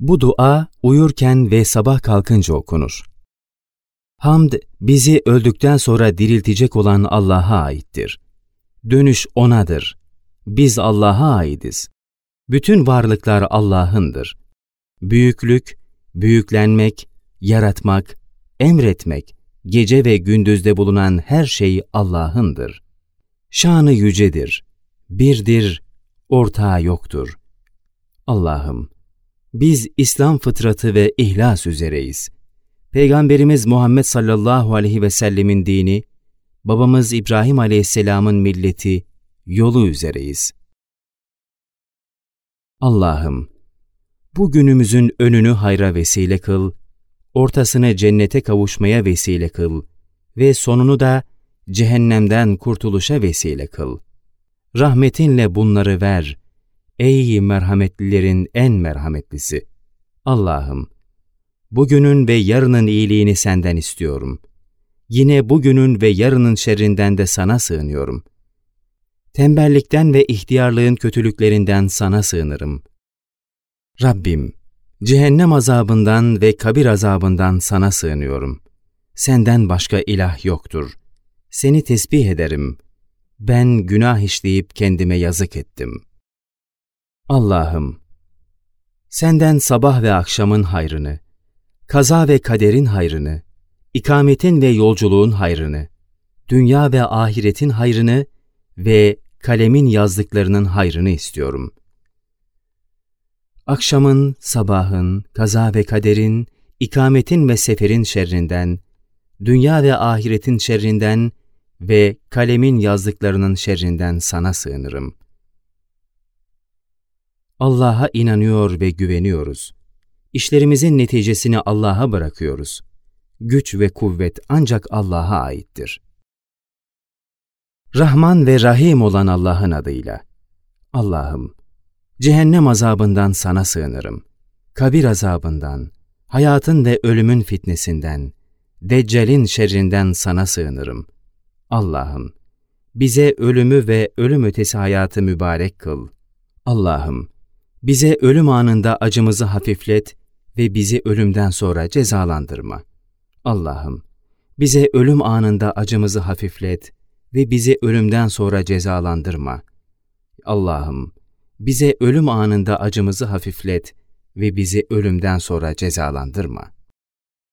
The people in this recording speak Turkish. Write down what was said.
Bu dua uyurken ve sabah kalkınca okunur. Hamd, bizi öldükten sonra diriltecek olan Allah'a aittir. Dönüş O'nadır. Biz Allah'a aidiz. Bütün varlıklar Allah'ındır. Büyüklük, büyüklenmek, yaratmak, emretmek, gece ve gündüzde bulunan her şey Allah'ındır. Şanı yücedir, birdir, ortağı yoktur. Allah'ım, biz İslam fıtratı ve ihlas üzereyiz. Peygamberimiz Muhammed sallallahu aleyhi ve sellemin dini, babamız İbrahim aleyhisselamın milleti, yolu üzereyiz. Allah'ım, bu günümüzün önünü hayra vesile kıl, ortasını cennete kavuşmaya vesile kıl ve sonunu da cehennemden kurtuluşa vesile kıl. Rahmetinle bunları ver, ey merhametlilerin en merhametlisi. Allah'ım, bugünün ve yarının iyiliğini senden istiyorum. Yine bugünün ve yarının şerrinden de sana sığınıyorum. Tembellikten ve ihtiyarlığın kötülüklerinden sana sığınırım. Rabbim, cehennem azabından ve kabir azabından sana sığınıyorum. Senden başka ilah yoktur. Seni tesbih ederim. Ben günah işleyip kendime yazık ettim. Allah'ım, senden sabah ve akşamın hayrını, kaza ve kaderin hayrını, ikametin ve yolculuğun hayrını, dünya ve ahiretin hayrını ve kalemin yazdıklarının hayrını istiyorum. Akşamın, sabahın, kaza ve kaderin, ikametin ve seferin şerrinden, dünya ve ahiretin şerrinden ve kalemin yazdıklarının şerrinden sana sığınırım. Allah'a inanıyor ve güveniyoruz. İşlerimizin neticesini Allah'a bırakıyoruz. Güç ve kuvvet ancak Allah'a aittir. Rahman ve Rahim olan Allah'ın adıyla. Allah'ım, cehennem azabından sana sığınırım. Kabir azabından, hayatın ve ölümün fitnesinden, Deccal'in şerrinden sana sığınırım. Allah'ım, bize ölümü ve ölüm ötesi hayatı mübarek kıl. Allah'ım, bize ölüm anında acımızı hafiflet ve bizi ölümden sonra cezalandırma. Allah'ım, bize ölüm anında acımızı hafiflet ve bizi ölümden sonra cezalandırma. Allah'ım, bize ölüm anında acımızı hafiflet ve bizi ölümden sonra cezalandırma.''